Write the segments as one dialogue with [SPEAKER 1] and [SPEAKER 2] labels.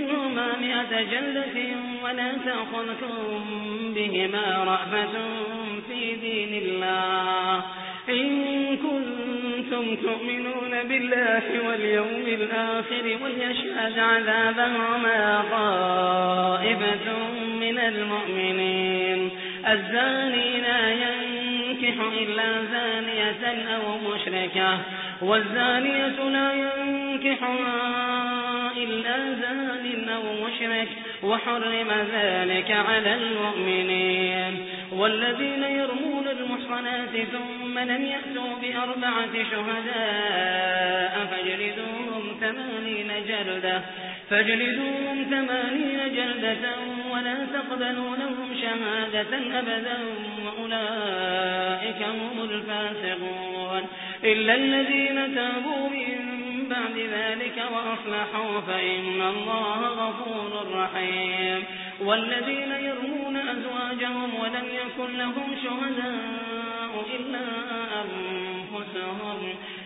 [SPEAKER 1] منهما مئة جلدة ولا تأخذكم بهما رأفة في دين الله. إن كنتم تؤمنون بالله واليوم الآخر وليشهد عذابهما طائفة من المؤمنين. الزاني لا ينكح إلا زانية أو مشركة والزانية لا ينكحها إلا زان أو مشرك وحرم ذلك على المؤمنين والذين يرمون المحصنات ثم لم يأتوا بأربعة شهداء فاجلدوهم ثمانين جلدة فاجلدوهم ثمانين جلدة ولا تقبلوا لهم شهادة أبدا وأولئك هم الفاسقون إلا الذين تابوا من بعد ذلك وأصلحوا فإن الله غفور رحيم. والذين يرمون أزواجهم ولم يكن لهم شهداء إلا أنفسهم.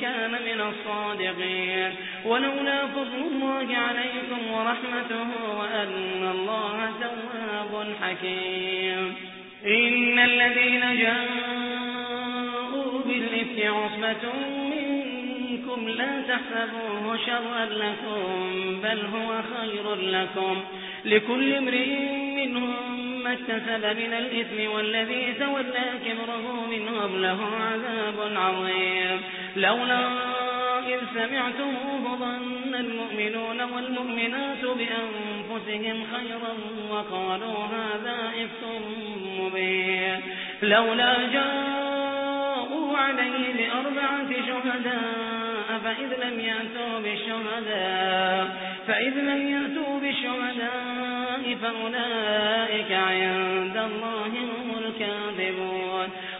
[SPEAKER 1] كان من الصادقين. ولولا فضل الله عليكم ورحمته وأن الله تواب حكيم. إن الذين جاءوا بالإفك عصبة منكم لا تحسبوه شرا لكم بل هو خير لكم. لكل امرئ منهم ما اكتسب من الإثم والذي تولى كبره منهم له عذاب عظيم. لولا إذ سمعتموه ظن المؤمنون والمؤمنات بأنفسهم خيرا وقالوا هذا إفك مبين. لولا جاءوا عليه بأربعة شهداء فإذ لم يأتوا بالشهداء فإذ لم يأتوا بالشهداء فأولئك عند الله هم الكاذبون.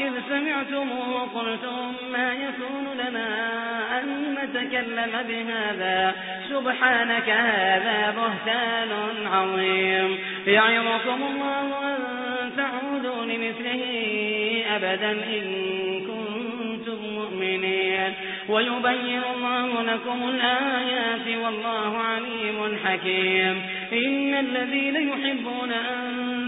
[SPEAKER 1] إذ سمعتموه قلتم ما يكون لنا أن نتكلم بهذا. سبحانك هذا بهتان عظيم. يعظكم الله أن تعودوا لمثله أبدا إن كنتم مؤمنين. ويبين الله لكم الآيات والله عليم حكيم. إن الذين يحبون أن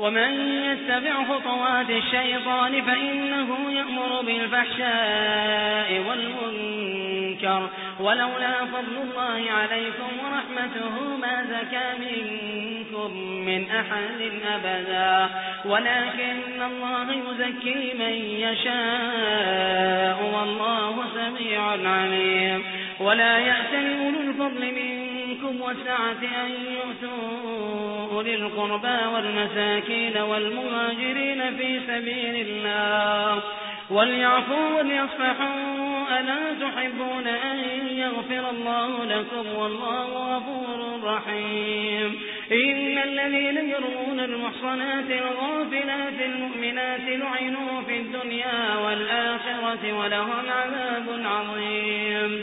[SPEAKER 1] ومن يتبع خطوات الشيطان فإنه يأمر بالفحشاء والمنكر ولولا فضل الله عليكم ورحمته ما زكى منكم من أحد أبدا. ولكن الله يزكي من يشاء والله سميع عليم. ولا يأتل أولو الفضل منكم والسعة أن يؤتوا أولي القربى والمساكين والمهاجرين في سبيل الله. وليعفوا وليصفحوا ألا تحبون أن يغفر الله لكم والله غفور رحيم. إن الذين يرمون المحصنات الغافلات المؤمنات لعنوا في الدنيا والآخرة ولهم عذاب عظيم.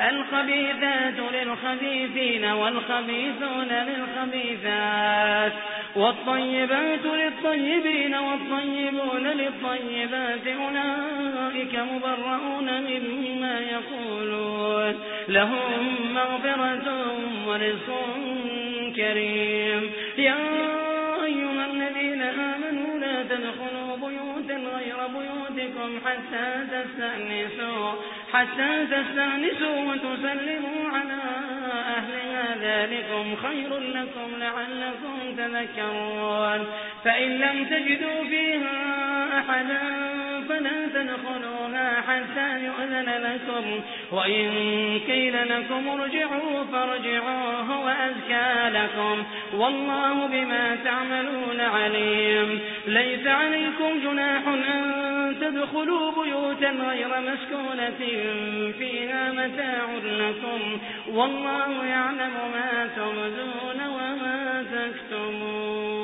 [SPEAKER 1] الخبيثات للخبيثين والخبيثون للخبيثات والطيبات للطيبين والطيبون للطيبات أولئك مبرؤون مما يقولون لهم مغفرة ورزق كريم يا أيها الذين آمنوا لا تدخلوا بيوتا غير بيوتكم حتى تستأنسوا حتى تستأنسوا وتسلموا على أهلها. ذلكم خير لكم لعلكم تذكرون. فإن لم تجدوا فيها أحدا فلا تدخلوها حتى يؤذن لكم. وإن قيل لكم ارجعوا فارجعوا هو أزكى لكم. والله بما تعملون عليم. ليس عليكم جناح أن تدخلوا بيوتا غير مسكونة فيها متاع لكم. والله يعلم ما تبدون وما تكتمون.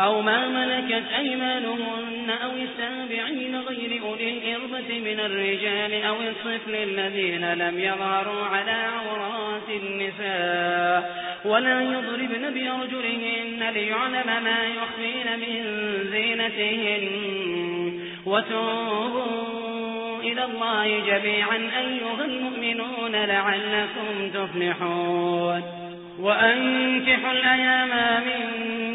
[SPEAKER 1] أو ما ملكت أيمانهن أو السابعين غير أولي الإربة من الرجال أو الصفل الذين لم يظهروا على عورات النساء ولا يضربن بأرجلهن ليعلم ما يخفين من زينتهن. وتوبوا إلى الله جميعا أيها المؤمنون لعلكم تفلحون. وأنكحوا الأيام منكم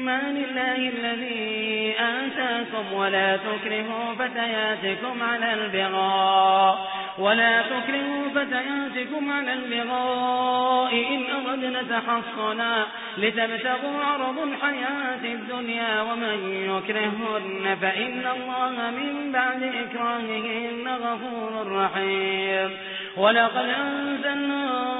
[SPEAKER 1] من مال الله الذي آتاكم ولا تكرهوا فتياتكم على البغاء ولا تكرهوا فتياتكم على البغاء إن أردنا تحصنا لتبتغوا عرض الحياة الدنيا ومن يكرهن فإن الله من بعد إكراههن غفور رحيم ولقد أنزلنا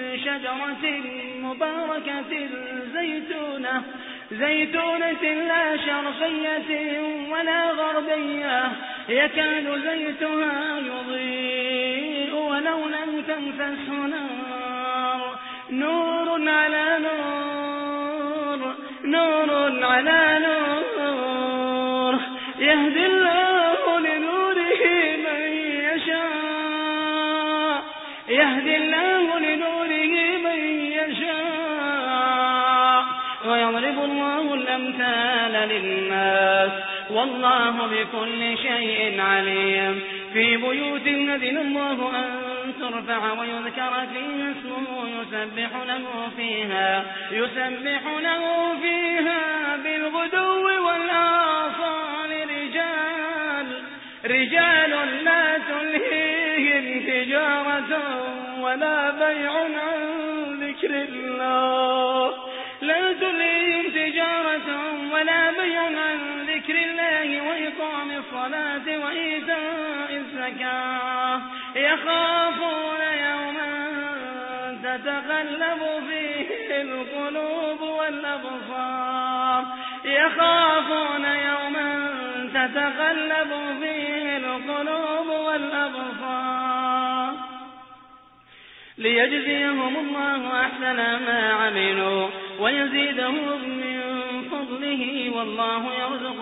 [SPEAKER 1] شجرة مباركة زيتونة زيتونة لا شرقية ولا غربية يكاد زيتها يضيء ولو لم تمسسه نار. نور على نور نور على نور يهدي والله بكل شيء عليم. في بيوت الذين الله أن ترفع ويذكر فيها اسمه يسبح له فيها يسبح له فيها بالغدو والآصال. رجال رجال لا تلهيهم تجارة ولا بيع عن ذكر الله. لا تلهيهم تجارة ولا بيع عن الصلاة وإيتاء الزكاة. يخافون يوما تتغلب فيه القلوب والأبصار. يخافون يوما تتغلب فيه القلوب والأبصار. ليجزيهم الله أحسن ما عملوا ويزيدهم من فضله والله يرزق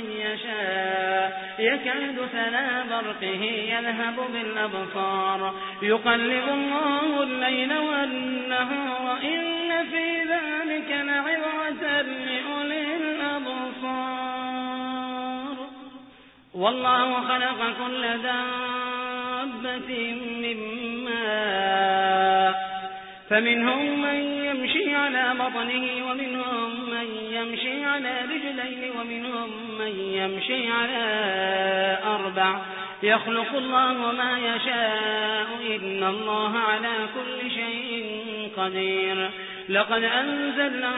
[SPEAKER 1] من يشاء. يكاد سنا برقه يذهب بالأبصار. يقلب الله الليل والنهار إن في ذلك لعبرة لأولي الأبصار. والله خلق كل دابة من ماء. فمنهم من يمشي على بطنه ومنهم من يمشي على رجلين ومنهم من يمشي على أربع. يخلق الله ما يشاء إن الله على كل شيء قدير. لقد أنزلنا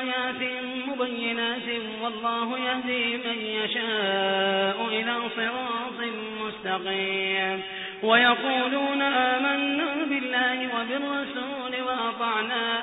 [SPEAKER 1] آيات مبينات والله يهدي من يشاء إلى صراط مستقيم. ويقولون آمنا بالله وبالرسول وأطعنا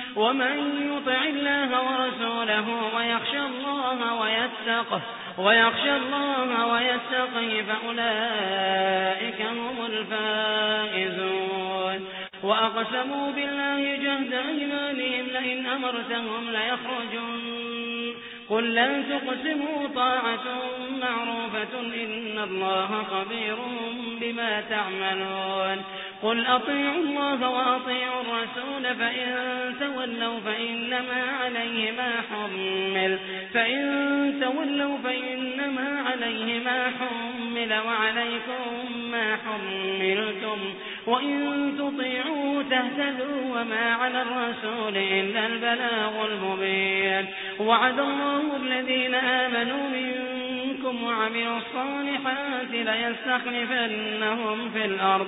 [SPEAKER 1] ومن يطع الله ورسوله ويخشى الله ويتقه ويخشى الله ويتقي فأولئك هم الفائزون. وأقسموا بالله جهد أيمانهم لئن أمرتهم ليخرجون قل لن تقسموا طاعة معروفة إن الله خبير بما تعملون. قل أطيعوا الله وأطيعوا الرسول فإن تولوا فإنما عليه ما حمل فإن تولوا فإنما عليه ما حمل وعليكم ما حملتم وإن تطيعوا تهتدوا وما على الرسول إلا البلاغ المبين. وعد الله الذين آمنوا منكم وعملوا الصالحات ليستخلفنهم في الأرض.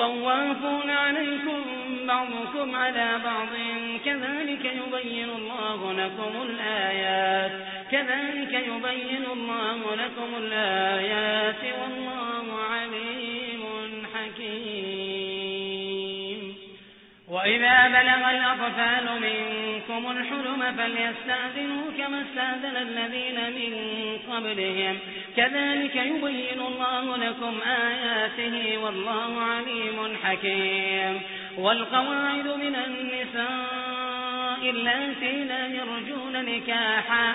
[SPEAKER 1] طوافون عليكم بعضكم على بعض. كذلك يبين الله لكم الآيات. كذلك يبين الله لكم الآيات. والله عليم حكيم. وإذا بلغ الأطفال منكم الحلم فليستأذنوا كما استأذن الذين من قبلهم. كذلك يبين الله لكم آياته والله عليم حكيم. والقواعد من النساء التي لا يرجون نكاحا.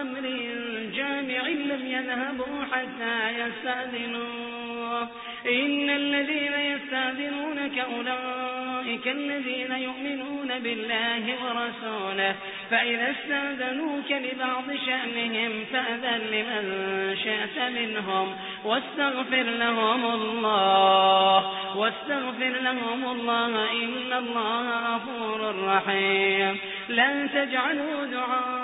[SPEAKER 1] أمر جامع لم يذهبوا حتى يستأذنوه. إن الذين يستأذنونك أولئك الذين يؤمنون بالله ورسوله. فإذا استأذنوك لبعض شأنهم فأذن لمن شئت منهم. واستغفر لهم الله. واستغفر لهم الله. إن الله غفور رحيم. لن تجعلوا دعاء